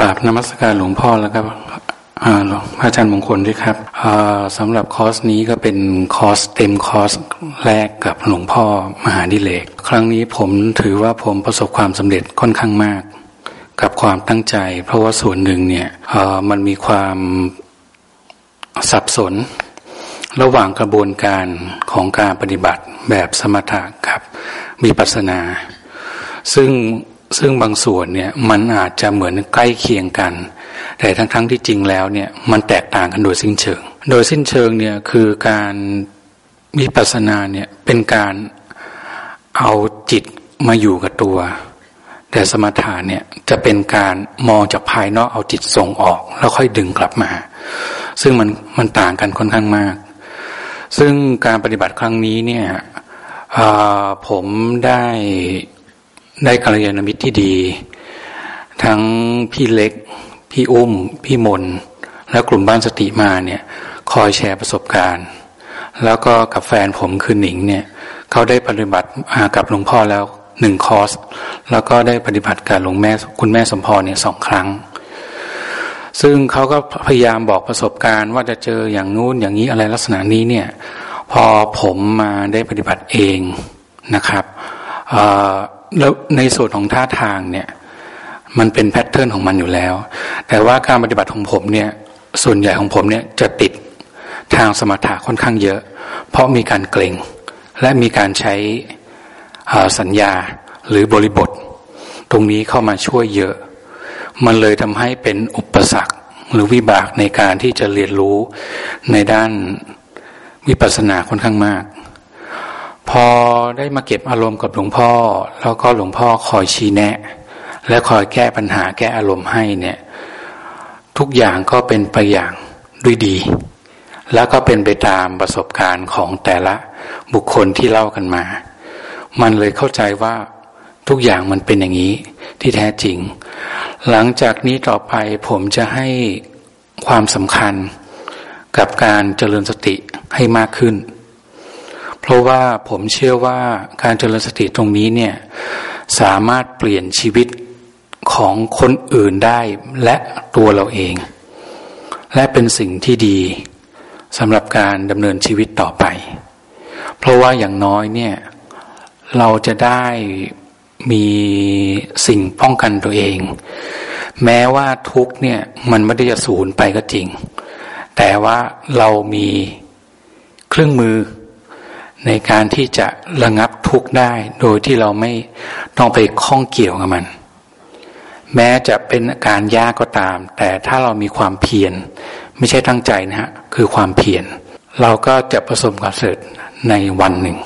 ราบนมัสการหลวงพ่อแล้วครับพระอาจารย์มงคลด้วยครับสำหรับคอร์สนี้ก็เป็นคอร์สเต็มคอร์สแรกกับหลวงพ่อมหาดิเลก ครั้งนี้ผมถือว่าผมประสบความสำเร็จค่อนข้างมาก กับความตั้งใจ เพราะว่าส่วนหนึ่งเนี่ยมันมีความสับสน ระหว่างกระบวนการของการปฏิบัติแบบสมถะกับมีปัสนา ซึ่ง ซึ่งบางส่วนเนี่ยมันอาจจะเหมือนใกล้เคียงกัน แต่ทั้งๆทที่จริงแล้วเนี่ยมันแตกต่างกันโดยสิ้นเชิง โดยสิ้นเชิงเนี่ยคือการมีปัสนาเนี่ยเป็นการเอาจิตมาอยู่กับตัว แต่สมถะเนี่ยจะเป็นการมองจากภายนอกเอาจิตส่งออก แล้วค่อยดึงกลับมา ซึ่งมันมันต่างกันค่อนข้างมาก ซึ่งการปฏิบัติครั้งนี้เนี่ยผมได้ ได้กัลยาณมิตรที่ดี ทั้งพี่เล็ก พี่อุ้ม พี่มน และกลุ่มบ้านสติมาเนี่ยคอยแชร์ประสบการณ์ แล้วก็กับแฟนผมคือหนิงเนี่ยเขาได้ปฏิบัติกับหลวงพ่อแล้วหนึ่งคอร์ส แล้วก็ได้ปฏิบัติกับหลวงแม่คุณแม่สมพรเนี่ยสองครั้ง ซึ่งเขาก็พยายามบอกประสบการณ์ว่าจะเจออย่างนู้นอย่างนี้อะไรลักษณะนี้เนี่ยพอผมมาได้ปฏิบัติเองนะครับ แล้วในส่วนของท่าทางเนี่ย มันเป็นแพทเทิร์นของมันอยู่แล้ว แต่ว่าการปฏิบัติของผมเนี่ย ส่วนใหญ่ของผมเนี่ยจะติดทางสมถะค่อนข้างเยอะ เพราะมีการเกรงและมีการใช้สัญญาหรือบริบท ตรงนี้เข้ามาช่วยเยอะ มันเลยทำให้เป็นอุปสรรคหรือวิบากในการที่จะเรียนรู้ในด้านวิปัสสนาค่อนข้างมาก พอได้มาเก็บอารมณ์กับหลวงพ่อ แล้วก็หลวงพ่อคอยชี้แนะ และคอยแก้ปัญหาแก้อารมณ์ให้เนี่ย ทุกอย่างก็เป็นไปอย่างด้วยดี แล้วก็เป็นไปตามประสบการณ์ของแต่ละบุคคลที่เล่ากันมา มันเลยเข้าใจว่าทุกอย่างมันเป็นอย่างนี้ที่แท้จริง หลังจากนี้ต่อไปผมจะให้ความสำคัญกับการเจริญสติให้มากขึ้น ราะว่าผมเชื่อว่าการเจริญสติตรงนี้เนี่ยสามารถเปลี่ยนชีวิตของคนอื่นได้และตัวเราเอง และเป็นสิ่งที่ดีสำหรับการดำเนินชีวิตต่อไป เพราะว่าอย่างน้อยเนี่ยเราจะได้มีสิ่งป้องกันตัวเอง แม้ว่าทุกเนี่ยมันไม่ได้จะสูญไปก็จริง แต่ว่าเรามีเครื่องมือ ในการที่จะระงับทุกข์ได้ โดยที่เราไม่ต้องไปข้องเกี่ยวกับมัน แม้จะเป็นการยากก็ตาม แต่ถ้าเรามีความเพียรไม่ใช่ตั้งใจนะฮะคือความเพียรเราก็จะประสบความสำเร็จในวันหนึ่ง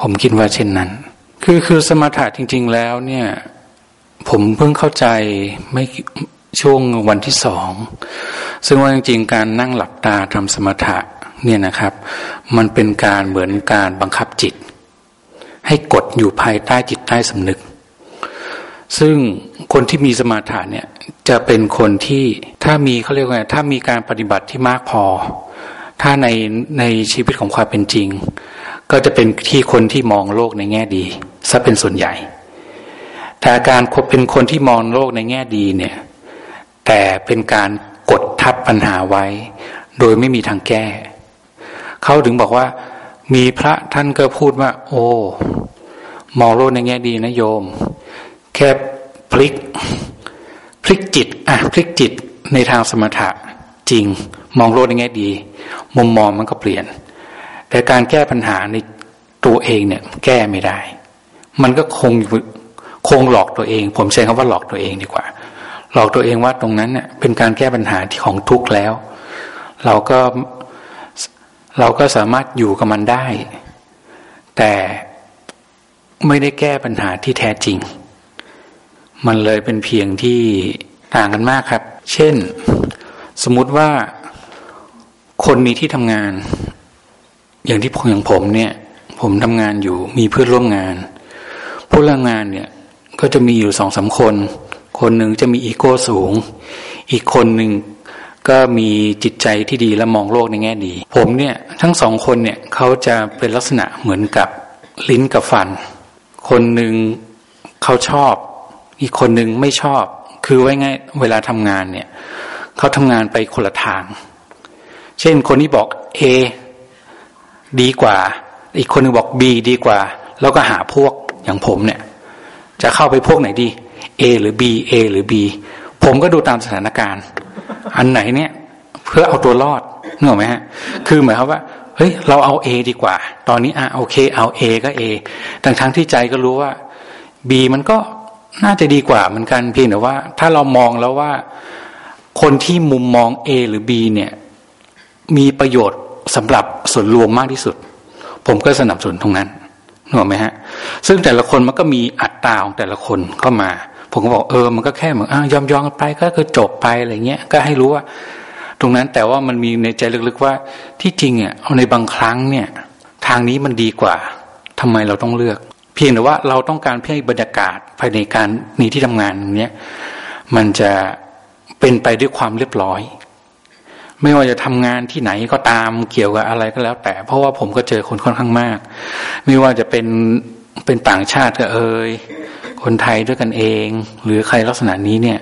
ผมคิดว่าเช่นนั้น คือคือสมถะจริง ๆ แล้วเนี่ย ผมเพิ่งเข้าใจไม่ช่วงวันที่สอง ซึ่งว่าจริงๆ การนั่งหลับตาทำสมถะ เนี่ยนะครับ มันเป็นการเหมือนการบังคับจิต ให้กดอยู่ภายใต้จิตใต้สำนึก ซึ่งคนที่มีสมาธิเนี่ยจะเป็นคนที่ถ้ามีเขาเรียกว่าถ้ามีการปฏิบัติที่มากพอ ถ้าในในชีวิตของความเป็นจริง ก็จะเป็นที่คนที่มองโลกในแง่ดีซะเป็นส่วนใหญ่ แต่การเป็นคนที่มองโลกในแง่ดีเนี่ยแต่เป็นการกดทับปัญหาไว้ โดยไม่มีทางแก้ เขาถึงบอกว่า มีพระท่านก็พูดว่า โอ้มองโลกในแง่ดีนะโยม แค่พลิก พลิกจิตอะพลิกจิตในทางสมถะจริง มองโลกในแง่ดี มุมมองมันก็เปลี่ยน แต่การแก้ปัญหาในตัวเองเนี่ย แก้ไม่ได้ มันก็คงคงหลอกตัวเอง ผมใช้คำว่าหลอกตัวเองดีกว่า หลอกตัวเองว่าตรงนั้นเนี่ยเป็นการแก้ปัญหาที่ของทุกข์แล้ว เราก็ เราก็สามารถอยู่กับมันได้ แต่ไม่ได้แก้ปัญหาที่แท้จริง มันเลยเป็นเพียงที่ต่างกันมากครับ เช่น สมมุติว่าคนมีที่ทำงาน อย่างที่ผมอย่างผมเนี่ย ผมทำงานอยู่มีเพื่อนร่วมงานผู้ร่วมงานเนี่ยก็จะมีอยู่สองสาคน คนหนึ่งจะมีอีโก้สูง อีกคนหนึ่ง ก็มีจิตใจที่ดีและมองโลกในแง่ดี ผมเนี่ยทั้งสองคนเนี่ยเขาจะเป็นลักษณะเหมือนกับลิ้นกับฟัน คนหนึ่งเขาชอบ อีกคนหนึ่งไม่ชอบ คือไว้ไงเวลาทำงานเนี่ยเขาทำงานไปคนละทาง เช่นคนที่บอก A ดีกว่า อีกคนนึงบอก B ดีกว่า แล้วก็หาพวกอย่างผมเนี่ย จะเข้าไปพวกไหนดี A หรือ B A หรือ B ผมก็ดูตามสถานการณ์ อันไหนเนี่ย เพื่อเอาตัวรอดนึกออกไหมฮะ คือหมายความว่าเฮ้ยเราเอา A ดีกว่า ตอนนี้อะโอเค เอา A ก็ A ทั้งทั้งที่ใจก็รู้ว่า B มันก็น่าจะดีกว่าเหมือนกันเพียงแต่ว่า ถ้าเรามองแล้วว่า คนที่มุมมอง A หรือ B เนี่ย มีประโยชน์สำหรับส่วนรวมมากที่สุด ผมก็สนับสนุนตรงนั้นนึกออกไหมฮะ ซึ่งแต่ละคนมันก็มีอัตราของแต่ละคนเข้ามา ผมก็บอกเออมันก็แค่เหมือนอยอมยอมกันไปก็คือจบไปอะไรเงี้ยก็ให้รู้ว่า ตรงนั้นแต่ว่ามันมีในใจลึกๆว่าที่จริงอะเอาในบางครั้งเนี่ย ทางนี้มันดีกว่าทำไมเราต้องเลือก เพียงแต่ว่าเราต้องการเพื่อให้บรรยากาศภายในการนี้ที่ทำงานเนี้ยมันจะเป็นไปด้วยความเรียบร้อย ไม่ว่าจะทำงานที่ไหนก็ตามเกี่ยวกับอะไรก็แล้ว แต่เพราะว่าผมก็เจอคนค่อนข้างมาก ไม่ว่าจะเป็นเป็นต่างชาติก็เอ่ย คนไทยด้วยกันเอง หรือใครลักษณะนี้เนี่ย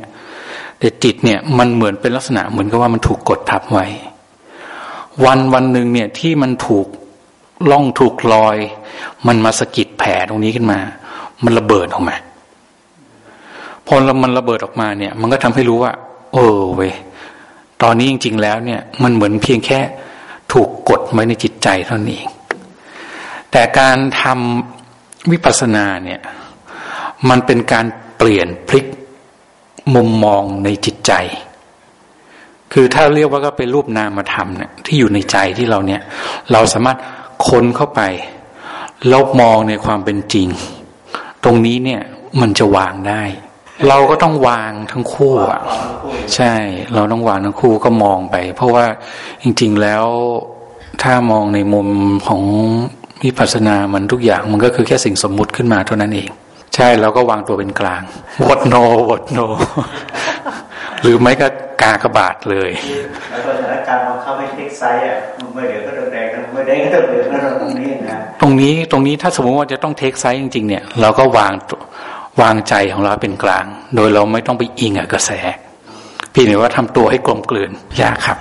แต่จิตเนี่ยมันเหมือนเป็นลักษณะเหมือนกับว่ามันถูกกดทับไว้ วันวันหนึ่งเนี่ยที่มันถูกล่องถูกลอย มันมาสะกิดแผลตรงนี้ขึ้นมา มันระเบิดออกมาพอมันระเบิดออกมาเนี่ย มันก็ทำให้รู้ว่า เออเว้ยตอนนี้จริง ๆ แล้วเนี่ย มันเหมือนเพียงแค่ถูกกดไว้ในจิตใจเท่านั้นเองแต่การทำวิปัสสนาเนี่ย มันเป็นการเปลี่ยนพลิกมุมมองในจิตใจ คือถ้าเรียกว่าก็เป็นรูปนามธรรมเนี่ยที่อยู่ในใจที่เราเนี่ย เราสามารถค้นเข้าไปแล้วมองในความเป็นจริง ตรงนี้เนี่ยมันจะวางได้ เราก็ต้องวางทั้งคู่อะใช่ เราต้องวางทั้งคู่ก็มองไป เพราะว่าจริง ๆแล้วถ้ามองในมุมของวิปัสสนามันทุกอย่างมันก็คือแค่สิ่งสมมุติขึ้นมาเท่านั้นเอง ใช่เราก็วางตัวเป็นกลาง Vote No Vote No หรือไม่ก็กากระบาดเลยแล้วสถานการณ์มันเข้าไม่ take side อะเมื่อเดี๋ยวก็โดนแดงเมื่อเดี๋ยวก็โดนเหลืองแล้วตรงนี้นะตรงนี้ตรงนี้ถ้าสมมติว่าจะต้อง take side จริงๆเนี่ย เราก็วางวางใจของเราเป็นกลาง โดยเราไม่ต้องไปอิงกับกระแสพี่หนือว่าทำตัวให้กลมกลืนยากครับ